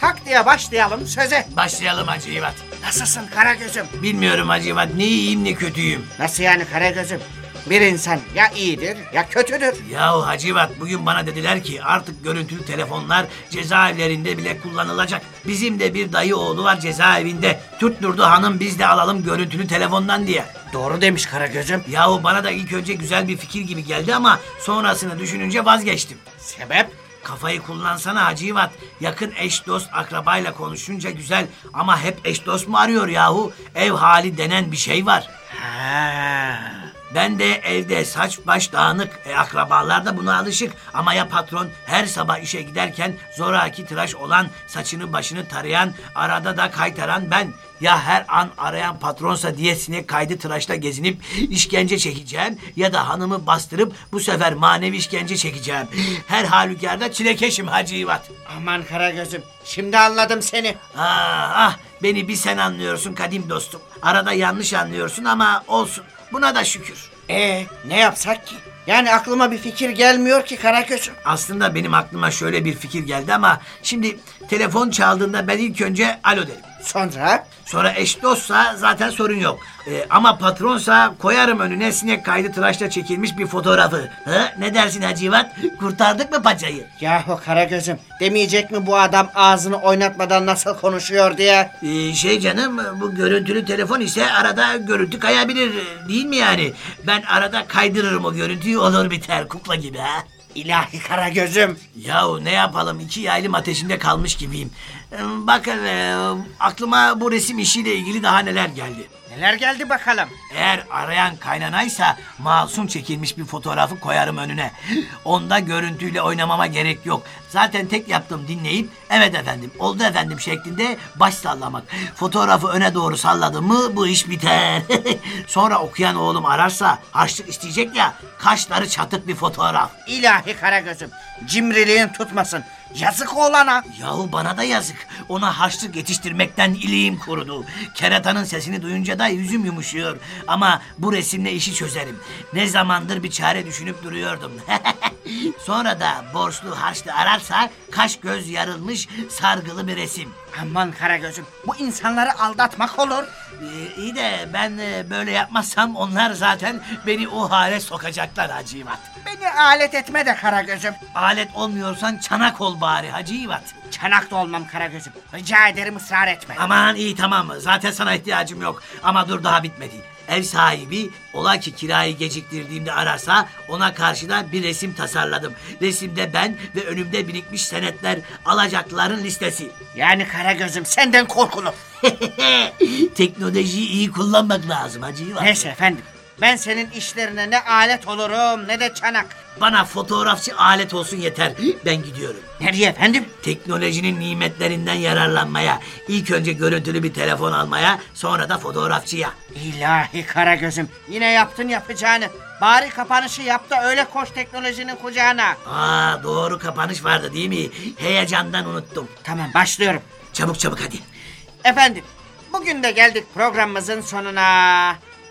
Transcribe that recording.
Hak diye başlayalım söze. Başlayalım Hacı İvat. Nasılsın Karagöz'üm? Bilmiyorum Hacı İvat ne iyiyim ne kötüyüm. Nasıl yani Karagöz'üm? Bir insan ya iyidir ya kötüdür. Yahu Hacı İvat bugün bana dediler ki artık görüntülü telefonlar cezaevlerinde bile kullanılacak. Bizim de bir dayı oğlu var cezaevinde. Tutturdu hanım biz de alalım görüntülü telefondan diye. Doğru demiş Karagöz'üm. Yahu bana da ilk önce güzel bir fikir gibi geldi ama sonrasını düşününce vazgeçtim. Sebep? Kafayı kullansana Hacı İvat. Yakın eş dost akrabayla konuşunca güzel ama hep eş dost mu arıyor yahu? Ev hali denen bir şey var. Ha. Ben de evde saç baş dağınık. E, akrabalar da buna alışık. Ama ya patron her sabah işe giderken zoraki tıraş olan, saçını başını tarayan, arada da kaytaran ben. Ya her an arayan patronsa diye sinek kaydı tıraşla gezinip işkence çekeceğim ya da hanımı bastırıp bu sefer manevi işkence çekeceğim. Her halükarda çilekeşim Hacı İvat. Aman Karagöz'üm şimdi anladım seni. Ah, ah beni bir sen anlıyorsun kadim dostum. Arada yanlış anlıyorsun ama olsun. Buna da şükür. Ee ne yapsak ki? Yani aklıma bir fikir gelmiyor ki Karagöz'üm. Aslında benim aklıma şöyle bir fikir geldi ama şimdi telefon çaldığında ben ilk önce alo derim. Sonra? Sonra eş dostsa zaten sorun yok. Ee, ama patronsa koyarım önüne sinek kaydı tıraşla çekilmiş bir fotoğrafı. Ha? Ne dersin Hacivat? Kurtardık mı paçayı? Yahu Karagöz'üm demeyecek mi bu adam ağzını oynatmadan nasıl konuşuyor diye? Ee, şey canım bu görüntülü telefon ise arada görüntü kayabilir değil mi yani? Ben arada kaydırırım o görüntüyü olur biter kukla gibi ha. İlahi Karagöz'üm. Yahu ne yapalım iki yaylım ateşinde kalmış gibiyim. Ee, Bakın e, aklıma bu resim işiyle ilgili daha neler geldi. Neler geldi bakalım? Eğer arayan kaynanaysa masum çekilmiş bir fotoğrafı koyarım önüne. Onda görüntüyle oynamama gerek yok. Zaten tek yaptığım dinleyip evet efendim oldu efendim şeklinde baş sallamak. Fotoğrafı öne doğru salladım mı bu iş biter. Sonra okuyan oğlum ararsa harçlık isteyecek ya kaşları çatık bir fotoğraf. İlahi Karagöz'üm. Cimriliğin tutmasın. Yazık oğlana. Yahu bana da yazık. Ona harçlık yetiştirmekten iliğim kurudu. Keratanın sesini duyunca da yüzüm yumuşuyor. Ama bu resimle işi çözerim. Ne zamandır bir çare düşünüp duruyordum. Sonra da borçlu harçlı ararsa kaş göz yarılmış sargılı bir resim. Aman Karagöz'üm bu insanları aldatmak olur. Ee, iyi de ben e, böyle yapmazsam onlar zaten beni o hale sokacaklar Hacı İvat. Beni alet etme de Karagöz'üm. Alet olmuyorsan çanak ol bari Hacı İvat. Çanak da olmam Karagöz'üm. Rica ederim ısrar etme. Aman iyi tamam zaten sana ihtiyacım yok ama dur daha bitmedi. Ev sahibi ola ki kirayı geciktirdiğimde ararsa ona karşı da bir resim tasarladım. Resimde ben ve önümde birikmiş senetler alacakların listesi. Yani Karagöz'üm senden korkulur. Teknolojiyi iyi kullanmak lazım Hacı İvan. Neyse efendim. Ben senin işlerine ne alet olurum ne de çanak. Bana fotoğrafçı alet olsun yeter. Ben gidiyorum. Nereye efendim? Teknolojinin nimetlerinden yararlanmaya, ilk önce görüntülü bir telefon almaya, sonra da fotoğrafçıya. İlahi Karagöz'üm. Yine yaptın yapacağını. Bari kapanışı yap da öyle koş teknolojinin kucağına. Aa doğru kapanış vardı değil mi? Heyecandan unuttum. Tamam başlıyorum. Çabuk çabuk hadi. Efendim bugün de geldik programımızın sonuna.